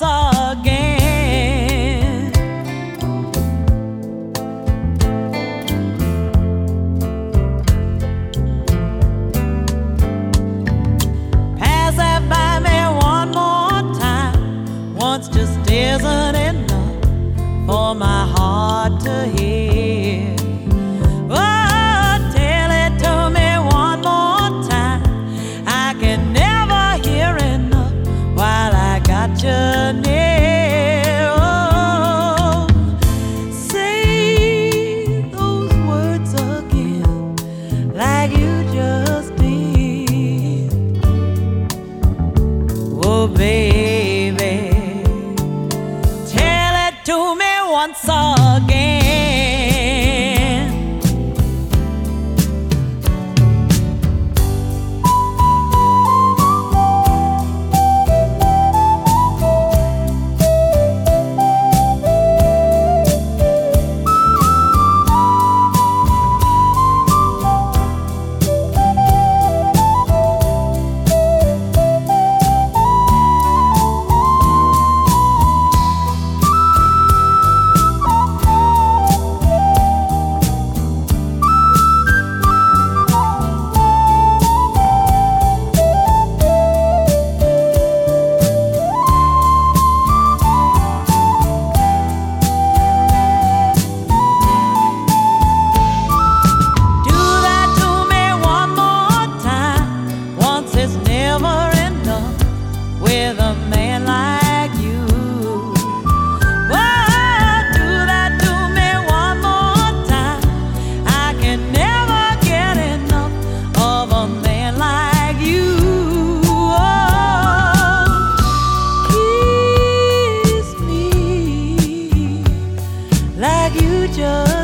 once again. Pass that by me one more time. Once just isn't enough for my heart to hear. Baby, tell it to me once all. you just